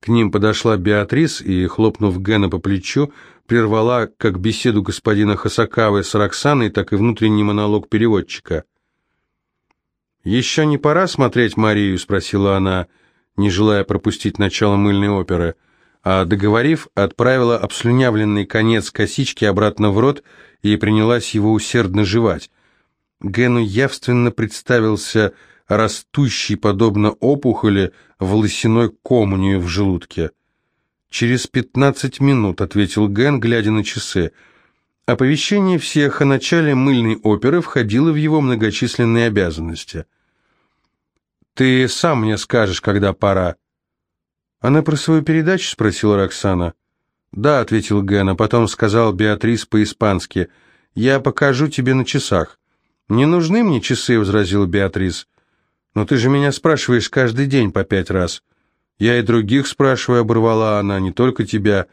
К ним подошла Беатрис и, хлопнув Гена по плечу, прервала как беседу господина Хасакавы с Роксаной, так и внутренний монолог переводчика. «Еще не пора смотреть Марию?» — спросила она, не желая пропустить начало мыльной оперы, а, договорив, отправила обслюнявленный конец косички обратно в рот и принялась его усердно жевать. Гену явственно представился растущий, подобно опухоли, волосяной ком у нее в желудке. «Через пятнадцать минут», — ответил Ген, глядя на часы. Оповещение всех о начале мыльной оперы входило в его многочисленные обязанности. «Ты сам мне скажешь, когда пора». «Она про свою передачу?» — спросила Роксана. «Да», — ответил Ген, а потом сказал Беатрис по-испански. «Я покажу тебе на часах». «Не нужны мне часы», — возразила Беатрис. «Но ты же меня спрашиваешь каждый день по пять раз». «Я и других спрашиваю», — оборвала она, — «не только тебя».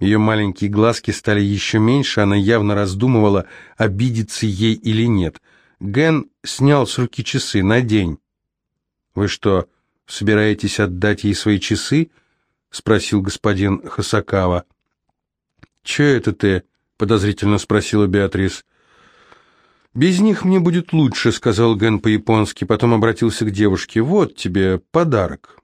Ее маленькие глазки стали еще меньше, она явно раздумывала, обидеться ей или нет. Ген снял с руки часы на день. «Вы что, собираетесь отдать ей свои часы?» — спросил господин Хасакава. «Че это ты?» — подозрительно спросила Беатрис. «Без них мне будет лучше», — сказал Ген по-японски, потом обратился к девушке. «Вот тебе подарок».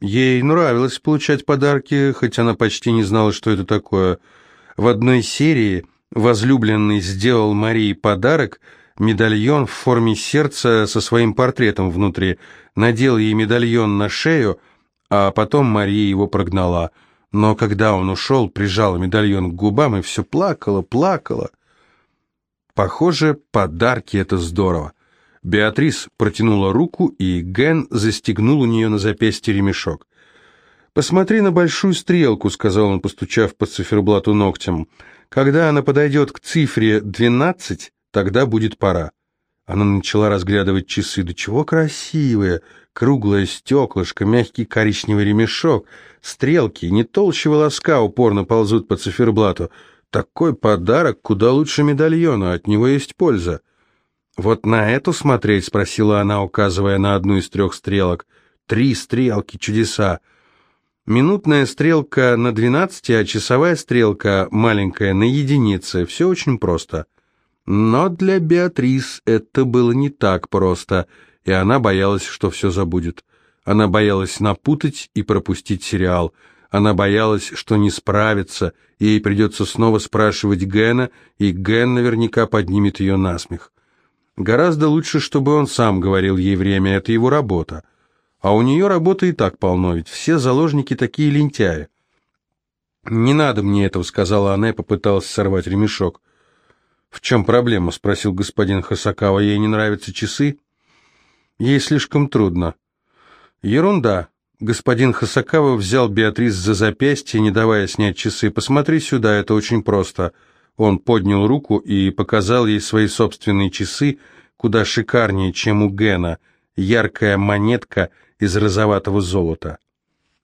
Ей нравилось получать подарки, хоть она почти не знала, что это такое. В одной серии возлюбленный сделал Марии подарок, медальон в форме сердца со своим портретом внутри, надел ей медальон на шею, а потом Мария его прогнала. Но когда он ушел, прижала медальон к губам и все плакала, плакала. Похоже, подарки — это здорово. Беатрис протянула руку, и Ген застегнул у нее на запястье ремешок. «Посмотри на большую стрелку», — сказал он, постучав по циферблату ногтем. «Когда она подойдет к цифре 12, тогда будет пора». Она начала разглядывать часы. «Да чего красивые! Круглое стеклышко, мягкий коричневый ремешок, стрелки, не толще волоска упорно ползут по циферблату. Такой подарок куда лучше медальона, от него есть польза». «Вот на эту смотреть?» — спросила она, указывая на одну из трех стрелок. «Три стрелки, чудеса!» Минутная стрелка на двенадцати, а часовая стрелка маленькая на единице. Все очень просто. Но для Беатрис это было не так просто, и она боялась, что все забудет. Она боялась напутать и пропустить сериал. Она боялась, что не справится, ей придется снова спрашивать Гена, и Ген наверняка поднимет ее на смех. Гораздо лучше, чтобы он сам говорил ей время, это его работа. А у нее работы и так полно, ведь все заложники такие лентяи. «Не надо мне этого», — сказала она и попыталась сорвать ремешок. «В чем проблема?» — спросил господин Хасакава. «Ей не нравятся часы?» «Ей слишком трудно». «Ерунда». Господин Хасакава взял Беатрис за запястье, не давая снять часы. «Посмотри сюда, это очень просто». Он поднял руку и показал ей свои собственные часы, куда шикарнее, чем у Гена, яркая монетка из розоватого золота.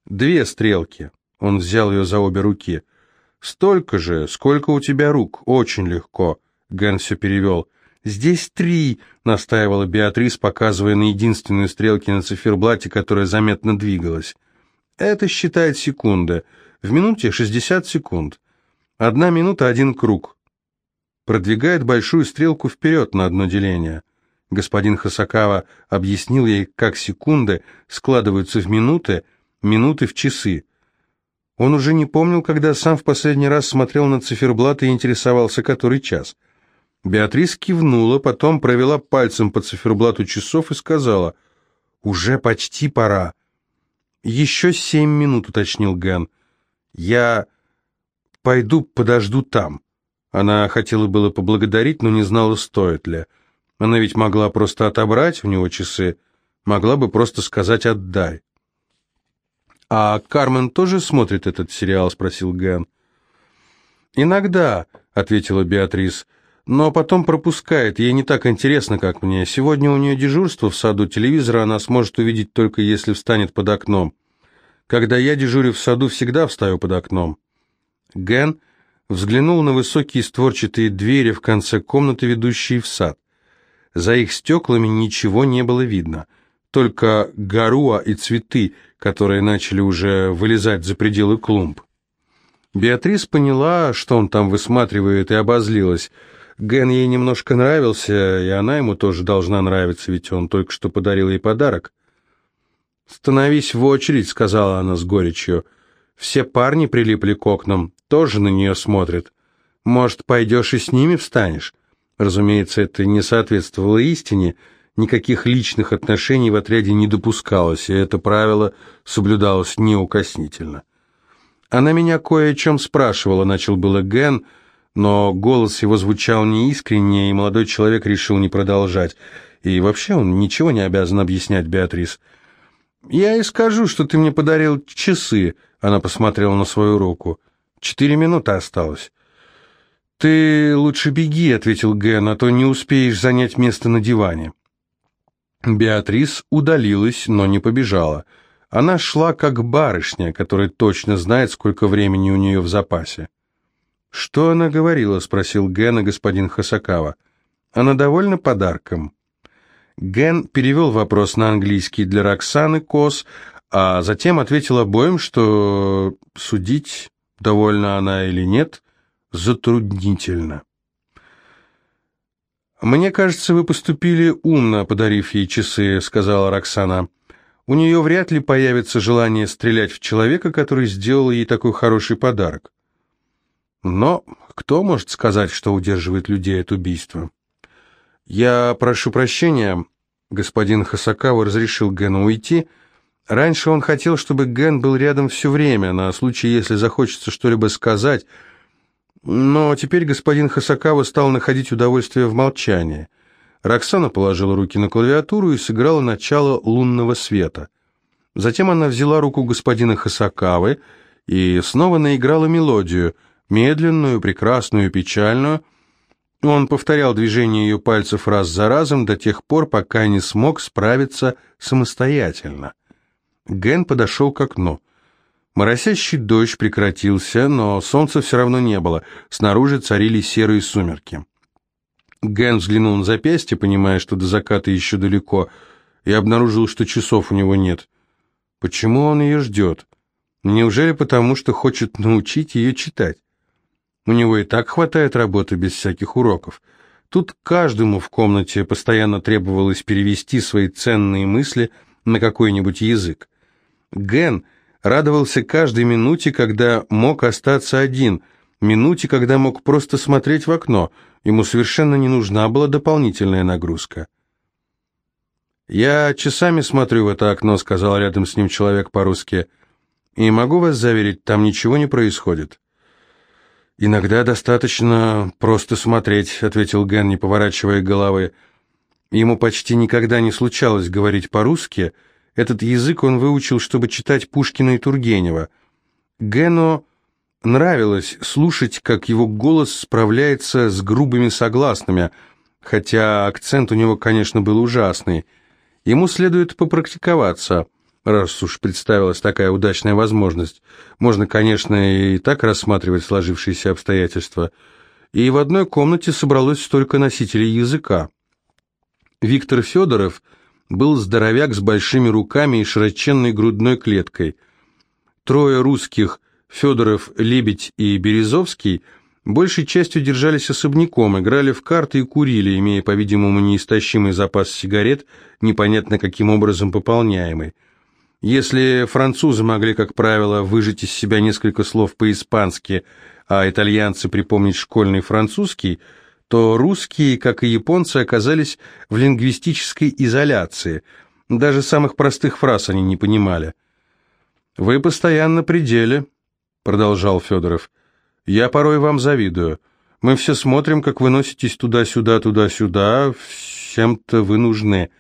Две стрелки. Он взял ее за обе руки. «Столько же, сколько у тебя рук, очень легко», — Ген все перевел. «Здесь три», — настаивала Беатрис, показывая на единственную стрелки на циферблате, которая заметно двигалась. «Это считает секунды. В минуте шестьдесят секунд. Одна минута, один круг. Продвигает большую стрелку вперед на одно деление. Господин Хасакава объяснил ей, как секунды складываются в минуты, минуты в часы. Он уже не помнил, когда сам в последний раз смотрел на циферблат и интересовался, который час. Беатрис кивнула, потом провела пальцем по циферблату часов и сказала, «Уже почти пора». «Еще семь минут», — уточнил Ген. «Я Пойду подожду там. Она хотела было поблагодарить, но не знала, стоит ли. Она ведь могла просто отобрать у него часы, могла бы просто сказать «отдай». «А Кармен тоже смотрит этот сериал?» — спросил Ген. «Иногда», — ответила Беатрис, — «но потом пропускает, ей не так интересно, как мне. Сегодня у нее дежурство в саду, телевизора она сможет увидеть только если встанет под окном. Когда я дежурю в саду, всегда встаю под окном». Ген взглянул на высокие створчатые двери в конце комнаты, ведущие в сад. За их стеклами ничего не было видно. только горуа и цветы, которые начали уже вылезать за пределы клумб. Беатрис поняла, что он там высматривает, и обозлилась. Ген ей немножко нравился, и она ему тоже должна нравиться, ведь он только что подарил ей подарок. «Становись в очередь», — сказала она с горечью. «Все парни прилипли к окнам, тоже на нее смотрят. Может, пойдешь и с ними встанешь?» Разумеется, это не соответствовало истине, никаких личных отношений в отряде не допускалось, и это правило соблюдалось неукоснительно. «Она меня кое о чем спрашивала», — начал было Ген, но голос его звучал неискренне, и молодой человек решил не продолжать. И вообще он ничего не обязан объяснять, Беатрис. «Я и скажу, что ты мне подарил часы», — она посмотрела на свою руку. «Четыре минуты осталось». «Ты лучше беги», — ответил Ген, — «а то не успеешь занять место на диване». Беатрис удалилась, но не побежала. Она шла как барышня, которая точно знает, сколько времени у нее в запасе. «Что она говорила?» — спросил Ген и господин Хасакава. «Она довольна подарком?» Ген перевел вопрос на английский для Роксаны Кос, а затем ответил обоим, что судить, довольна она или нет, затруднительно. «Мне кажется, вы поступили умно, подарив ей часы», — сказала Роксана. «У нее вряд ли появится желание стрелять в человека, который сделал ей такой хороший подарок». Но кто может сказать, что удерживает людей от убийства? «Я прошу прощения», — господин Хасакава разрешил Гену уйти. Раньше он хотел, чтобы Ген был рядом все время, на случай, если захочется что-либо сказать, но теперь господин Хасакава стал находить удовольствие в молчании. Роксана положила руки на клавиатуру и сыграла начало лунного света. Затем она взяла руку господина Хасакавы и снова наиграла мелодию, медленную, прекрасную, печальную. Он повторял движение ее пальцев раз за разом до тех пор, пока не смог справиться самостоятельно. Ген подошел к окну. Моросящий дождь прекратился, но солнца все равно не было. Снаружи царили серые сумерки. Ген взглянул на запястье, понимая, что до заката еще далеко, и обнаружил, что часов у него нет. Почему он ее ждет? Неужели потому, что хочет научить ее читать? У него и так хватает работы без всяких уроков. Тут каждому в комнате постоянно требовалось перевести свои ценные мысли на какой-нибудь язык. Ген – радовался каждой минуте, когда мог остаться один, минуте, когда мог просто смотреть в окно. Ему совершенно не нужна была дополнительная нагрузка. «Я часами смотрю в это окно», — сказал рядом с ним человек по-русски, «и могу вас заверить, там ничего не происходит». «Иногда достаточно просто смотреть», — ответил Ген, не поворачивая головы. Ему почти никогда не случалось говорить по-русски, — этот язык он выучил, чтобы читать Пушкина и Тургенева. Гено нравилось слушать, как его голос справляется с грубыми согласными, хотя акцент у него, конечно, был ужасный. Ему следует попрактиковаться, раз уж представилась такая удачная возможность. Можно, конечно, и так рассматривать сложившиеся обстоятельства. И в одной комнате собралось столько носителей языка. Виктор Федоров – был здоровяк с большими руками и широченной грудной клеткой. Трое русских, Федоров, Лебедь и Березовский, большей частью держались особняком, играли в карты и курили, имея, по-видимому, неистощимый запас сигарет, непонятно каким образом пополняемый. Если французы могли, как правило, выжать из себя несколько слов по-испански, а итальянцы припомнить школьный французский – то русские, как и японцы, оказались в лингвистической изоляции. Даже самых простых фраз они не понимали. «Вы постоянно при деле», — продолжал Федоров. «Я порой вам завидую. Мы все смотрим, как вы носитесь туда-сюда, туда-сюда, всем-то вы нужны.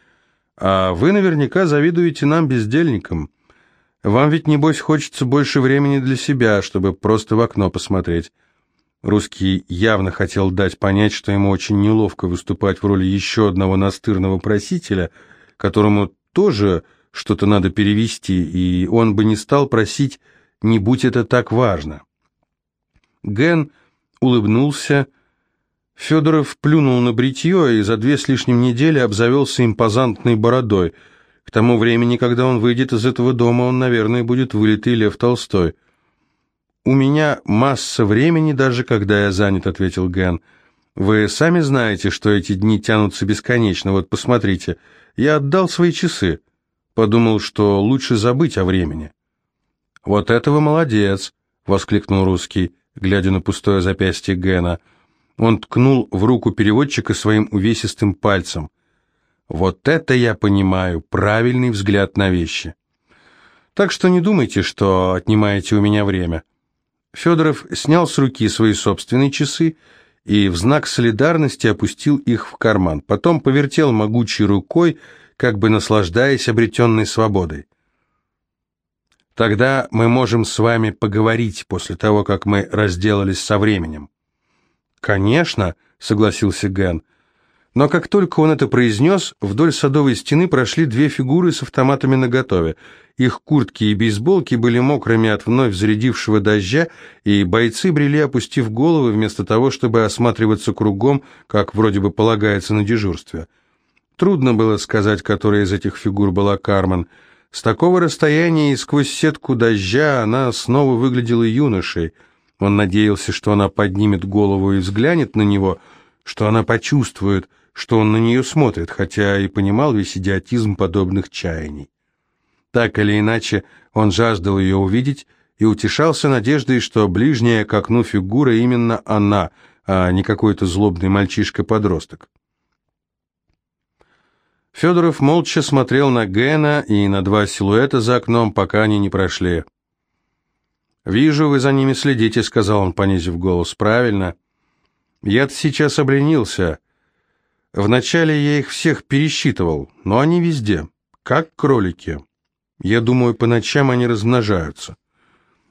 А вы наверняка завидуете нам, бездельникам. Вам ведь, небось, хочется больше времени для себя, чтобы просто в окно посмотреть». Русский явно хотел дать понять, что ему очень неловко выступать в роли еще одного настырного просителя, которому тоже что-то надо перевести, и он бы не стал просить, не будь это так важно. Ген улыбнулся. Федоров плюнул на бритье и за две с лишним недели обзавелся импозантной бородой. К тому времени, когда он выйдет из этого дома, он, наверное, будет вылитый Лев Толстой. «У меня масса времени, даже когда я занят», — ответил Ген. «Вы сами знаете, что эти дни тянутся бесконечно. Вот посмотрите, я отдал свои часы. Подумал, что лучше забыть о времени». «Вот этого молодец», — воскликнул русский, глядя на пустое запястье Гена. Он ткнул в руку переводчика своим увесистым пальцем. Вот это я понимаю, правильный взгляд на вещи. Так что не думайте, что отнимаете у меня время. Федоров снял с руки свои собственные часы и в знак солидарности опустил их в карман. Потом повертел могучей рукой, как бы наслаждаясь обретенной свободой. Тогда мы можем с вами поговорить после того, как мы разделались со временем. Конечно, согласился Ген. Но как только он это произнес, вдоль садовой стены прошли две фигуры с автоматами наготове. Их куртки и бейсболки были мокрыми от вновь зарядившего дождя, и бойцы брели, опустив головы, вместо того, чтобы осматриваться кругом, как вроде бы полагается на дежурстве. Трудно было сказать, которая из этих фигур была Кармен. С такого расстояния и сквозь сетку дождя она снова выглядела юношей. Он надеялся, что она поднимет голову и взглянет на него, что она почувствует, что он на нее смотрит, хотя и понимал весь идиотизм подобных чаяний. Так или иначе, он жаждал ее увидеть и утешался надеждой, что ближняя к окну фигура именно она, а не какой-то злобный мальчишка-подросток. Федоров молча смотрел на Гена и на два силуэта за окном, пока они не прошли. «Вижу, вы за ними следите», — сказал он, понизив голос. «Правильно. Я-то сейчас обленился. Вначале я их всех пересчитывал, но они везде, как кролики. Я думаю, по ночам они размножаются.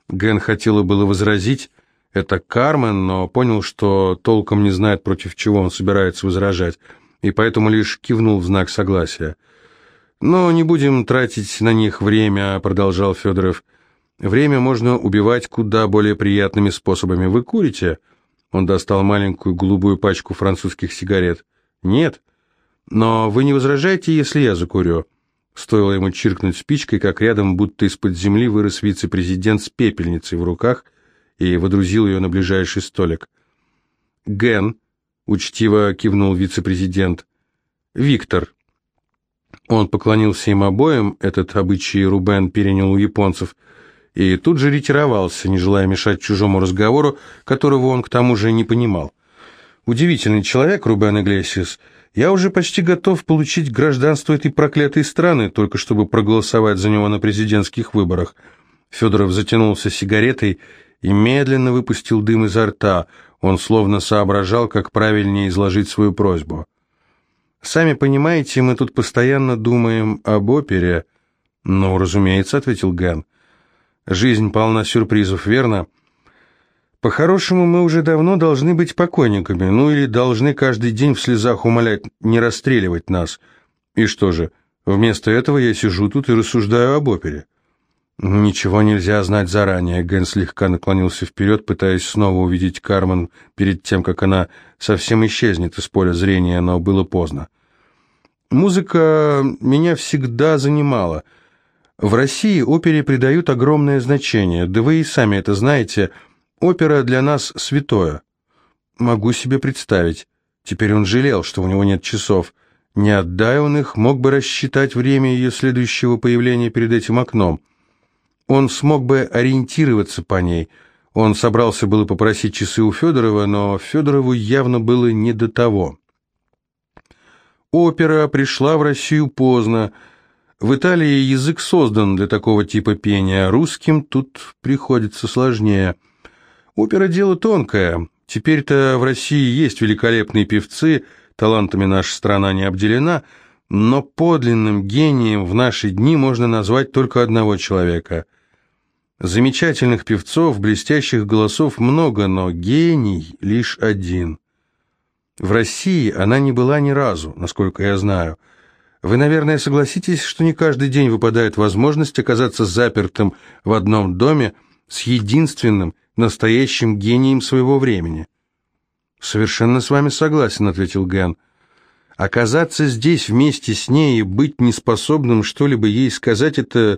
Ген хотела было возразить, это Кармен, но понял, что толком не знает, против чего он собирается возражать, и поэтому лишь кивнул в знак согласия. «Но не будем тратить на них время», — продолжал Федоров. «Время можно убивать куда более приятными способами. Вы курите?» Он достал маленькую голубую пачку французских сигарет. «Нет. Но вы не возражаете, если я закурю?» Стоило ему чиркнуть спичкой, как рядом, будто из-под земли, вырос вице-президент с пепельницей в руках и водрузил ее на ближайший столик. «Ген», — учтиво кивнул вице-президент, — «Виктор». Он поклонился им обоим, этот обычай Рубен перенял у японцев, и тут же ретировался, не желая мешать чужому разговору, которого он к тому же не понимал. Удивительный человек, Рубен Иглесиас. Я уже почти готов получить гражданство этой проклятой страны, только чтобы проголосовать за него на президентских выборах. Федоров затянулся сигаретой и медленно выпустил дым изо рта. Он словно соображал, как правильнее изложить свою просьбу. «Сами понимаете, мы тут постоянно думаем об опере». «Ну, разумеется», — ответил Ген. «Жизнь полна сюрпризов, верно?» По-хорошему, мы уже давно должны быть покойниками, ну или должны каждый день в слезах умолять не расстреливать нас. И что же, вместо этого я сижу тут и рассуждаю об опере. Ничего нельзя знать заранее. Ген слегка наклонился вперед, пытаясь снова увидеть Кармен перед тем, как она совсем исчезнет из поля зрения, но было поздно. Музыка меня всегда занимала. В России опере придают огромное значение, да вы и сами это знаете – Опера для нас святое. Могу себе представить. Теперь он жалел, что у него нет часов. Не отдай он их, мог бы рассчитать время ее следующего появления перед этим окном. Он смог бы ориентироваться по ней. Он собрался было попросить часы у Федорова, но Федорову явно было не до того. Опера пришла в Россию поздно. В Италии язык создан для такого типа пения, а русским тут приходится сложнее – Опера – дело тонкое. Теперь-то в России есть великолепные певцы, талантами наша страна не обделена, но подлинным гением в наши дни можно назвать только одного человека. Замечательных певцов, блестящих голосов много, но гений лишь один. В России она не была ни разу, насколько я знаю. Вы, наверное, согласитесь, что не каждый день выпадает возможность оказаться запертым в одном доме с единственным – настоящим гением своего времени. «Совершенно с вами согласен», — ответил Ген. Оказаться здесь вместе с ней и быть неспособным что-либо ей сказать, это,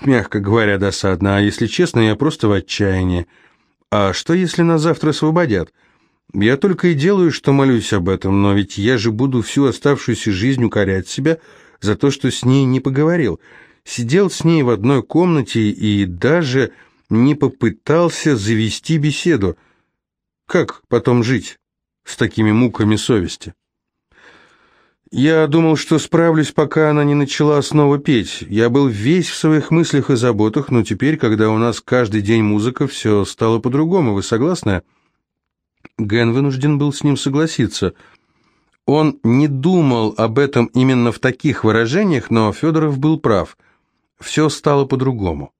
мягко говоря, досадно. А если честно, я просто в отчаянии. А что, если нас завтра освободят? Я только и делаю, что молюсь об этом, но ведь я же буду всю оставшуюся жизнь укорять себя за то, что с ней не поговорил. Сидел с ней в одной комнате и даже не попытался завести беседу. Как потом жить с такими муками совести? Я думал, что справлюсь, пока она не начала снова петь. Я был весь в своих мыслях и заботах, но теперь, когда у нас каждый день музыка, все стало по-другому. Вы согласны? Ген вынужден был с ним согласиться. Он не думал об этом именно в таких выражениях, но Федоров был прав. Все стало по-другому.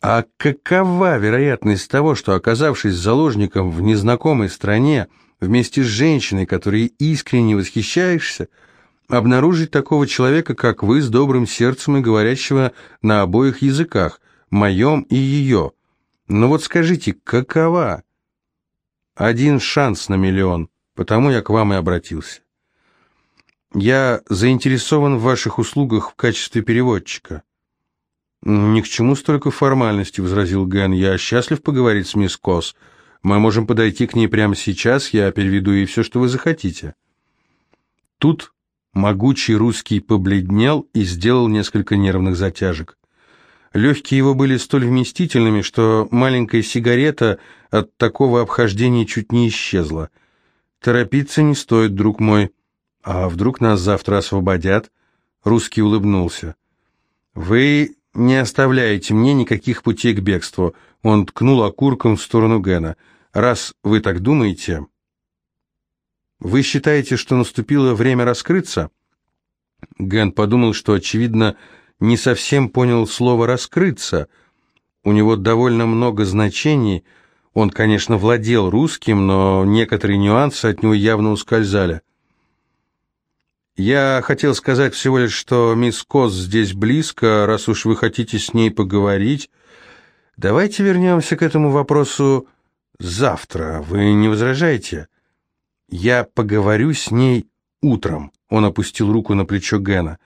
А какова вероятность того, что, оказавшись заложником в незнакомой стране, вместе с женщиной, которой искренне восхищаешься, обнаружить такого человека, как вы, с добрым сердцем и говорящего на обоих языках, моем и ее. Но вот скажите, какова? Один шанс на миллион, потому я к вам и обратился. Я заинтересован в ваших услугах в качестве переводчика. «Ни к чему столько формальностей», — возразил Ген. «Я счастлив поговорить с мисс Кос. Мы можем подойти к ней прямо сейчас, я переведу ей все, что вы захотите». Тут могучий русский побледнел и сделал несколько нервных затяжек. Легкие его были столь вместительными, что маленькая сигарета от такого обхождения чуть не исчезла. «Торопиться не стоит, друг мой. А вдруг нас завтра освободят?» Русский улыбнулся. «Вы не оставляете мне никаких путей к бегству». Он ткнул окурком в сторону Гена. Раз вы так думаете, вы считаете, что наступило время раскрыться? Ген подумал, что, очевидно, не совсем понял слово «раскрыться». У него довольно много значений. Он, конечно, владел русским, но некоторые нюансы от него явно ускользали. «Я хотел сказать всего лишь, что мисс Кос здесь близко, раз уж вы хотите с ней поговорить. Давайте вернемся к этому вопросу Завтра. Вы не возражаете? Я поговорю с ней утром. Он опустил руку на плечо Гена.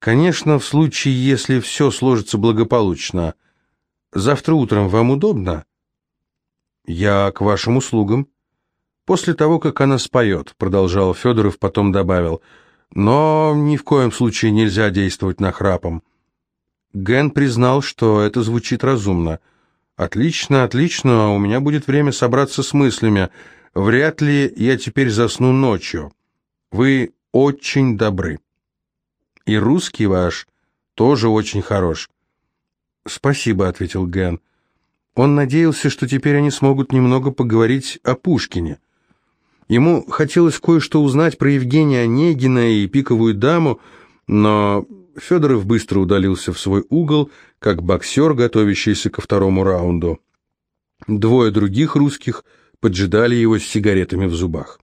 Конечно, в случае, если все сложится благополучно. Завтра утром вам удобно? Я к вашим услугам. После того, как она споет, продолжал Федоров, потом добавил. Но ни в коем случае нельзя действовать нахрапом. Ген признал, что это звучит разумно. «Отлично, отлично, у меня будет время собраться с мыслями. Вряд ли я теперь засну ночью. Вы очень добры. И русский ваш тоже очень хорош». «Спасибо», — ответил Ген. Он надеялся, что теперь они смогут немного поговорить о Пушкине. Ему хотелось кое-что узнать про Евгения Онегина и пиковую даму, но Федоров быстро удалился в свой угол, как боксер, готовящийся ко второму раунду. Двое других русских поджидали его с сигаретами в зубах.